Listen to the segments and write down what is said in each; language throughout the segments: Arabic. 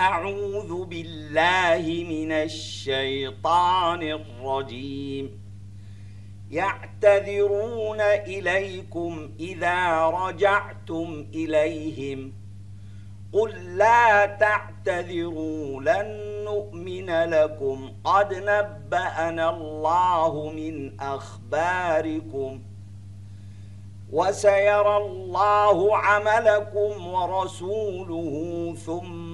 أعوذ بالله من الشيطان الرجيم. يعتذرون إليكم إذا رجعتم إليهم. قل لا تعتذروا لن نؤمن لكم. قد نبأنا الله من أخباركم. وسيرى الله عملكم ورسوله ثم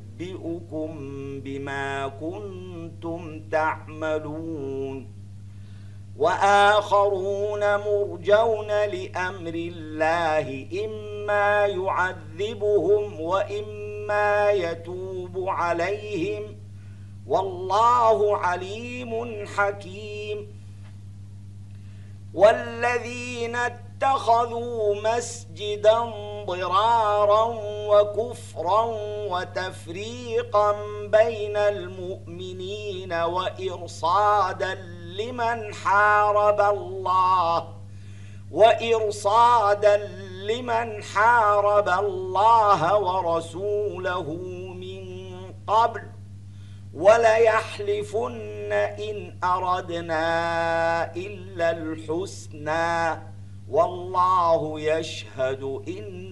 ينبئكم بما كنتم تعملون. وآخرون مرجون لأمر الله إما يعذبهم وإما يتوب عليهم. والله عليم حكيم. والذين اتخذوا مسجدا ضرارا وكفرا وتفريقا بين المؤمنين وإرصادا لمن حارب الله وإرصادا لمن حارب الله ورسوله من قبل وليحلفن إن أردنا إلا الحسنى والله يشهد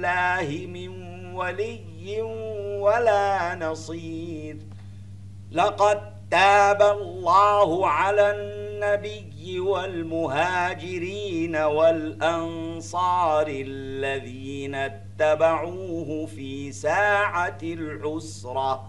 الله من ولي ولا نصير. لقد تاب الله على النبي والمهاجرين والأنصار الذين اتبعوه في ساعة العسرة.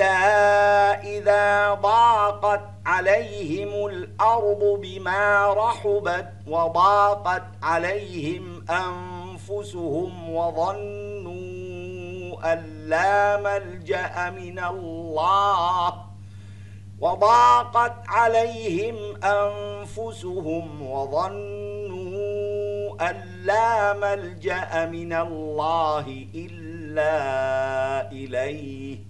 إذا ضاقت عليهم الأرض بما رحبت وضاقت عليهم أنفسهم وظنوا أن لا ملجأ من الله وضاقت عليهم أنفسهم وظنوا أن لا ملجأ من الله إلا إليه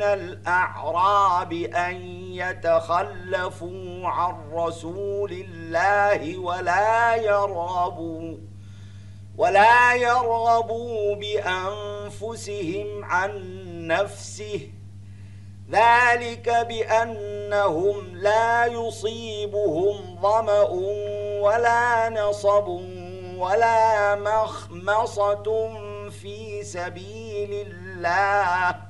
من الأعراب أن يتخلفوا عن رسول الله ولا يرغبوا ولا يرغبوا بأنفسهم عن نفسه. ذلك بأنهم لا يصيبهم ظمأ ولا نصب ولا مخمصة في سبيل الله.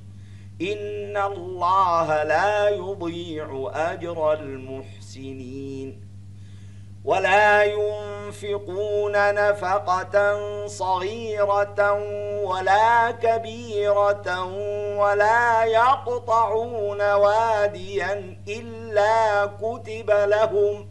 إن الله لا يضيع أجر المحسنين ولا ينفقون نفقة صغيرة ولا كبيرة ولا يقطعون واديا إلا كتب لهم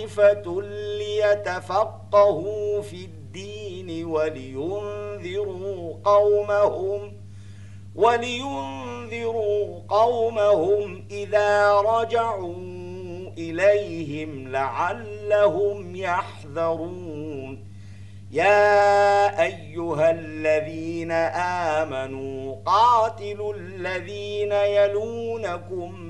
طائفة ليتفقهوا في الدين ولينذروا قومهم ولينذروا قومهم إذا رجعوا إليهم لعلهم يحذرون. يا أيها الذين آمنوا قاتلوا الذين يلونكم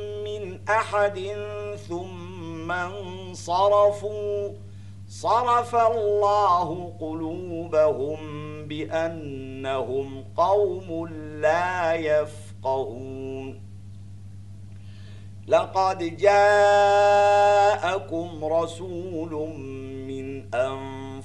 أحد ثم انصرفوا. صرف الله قلوبهم بأنهم قوم لا يفقهون. لقد جاءكم رسول من أنفسكم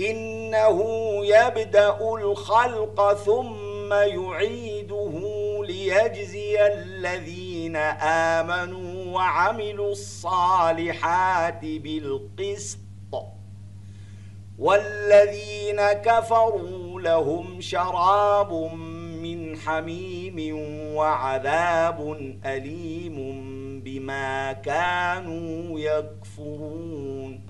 إنه يبدأ الخلق ثم يعيده ليجزي الذين آمنوا وعملوا الصالحات بالقسط. والذين كفروا لهم شراب من حميم وعذاب أليم بما كانوا يكفرون.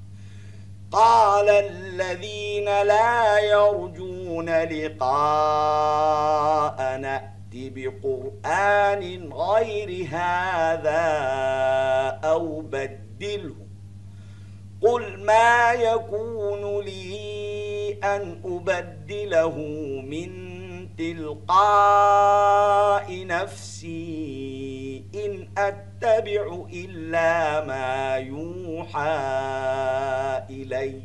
قال الذين لا يرجون لقاء نأتي بقرآن غير هذا أو بدله. قل ما يكون لي أن أبدله من تلقاء نفسي إن أتبع إلا ما يوحى إلي.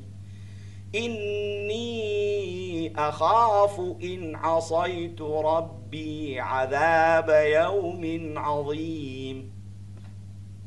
إني أخاف إن عصيت ربي عذاب يوم عظيم.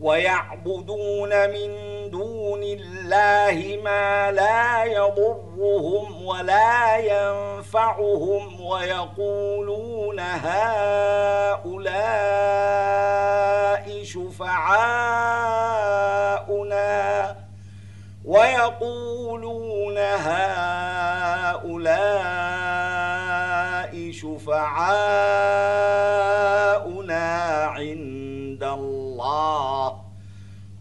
ويعبدون من دون الله ما لا يضرهم ولا ينفعهم ويقولون هؤلاء شفعاؤنا ويقولون هؤلاء شفعاؤنا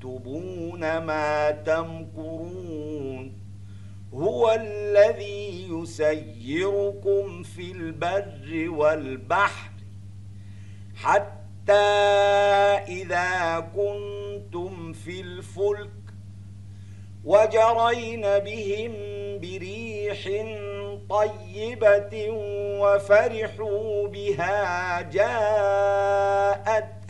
يكتبون ما تمكرون. هو الذي يسيركم في البر والبحر حتى إذا كنتم في الفلك وجرين بهم بريح طيبة وفرحوا بها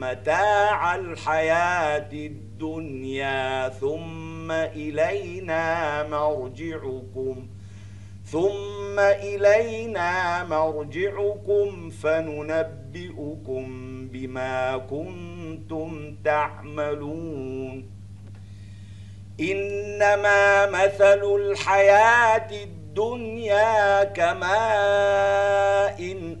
متاع الحياة الدنيا ثم إلينا مرجعكم ثم إلينا مرجعكم فننبئكم بما كنتم تعملون. إنما مثل الحياة الدنيا كماء إن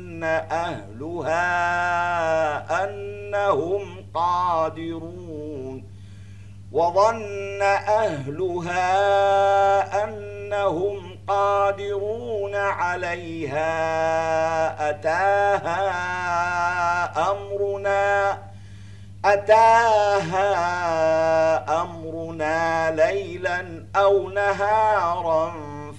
أهلها أنهم قادرون وظن أهلها أنهم قادرون عليها أتاها أمرنا أتاها أمرنا ليلا أو نهارا.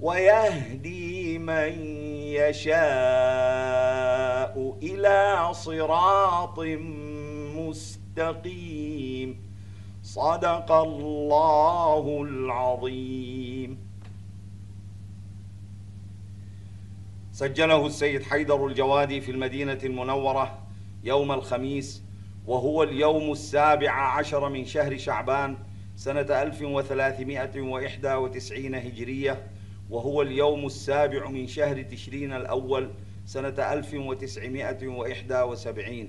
ويهدي من يشاء إلى صراط مستقيم. صدق الله العظيم. سجله السيد حيدر الجوادي في المدينة المنورة يوم الخميس وهو اليوم السابع عشر من شهر شعبان سنة 1391 هجرية وهو اليوم السابع من شهر تشرين الأول سنة 1971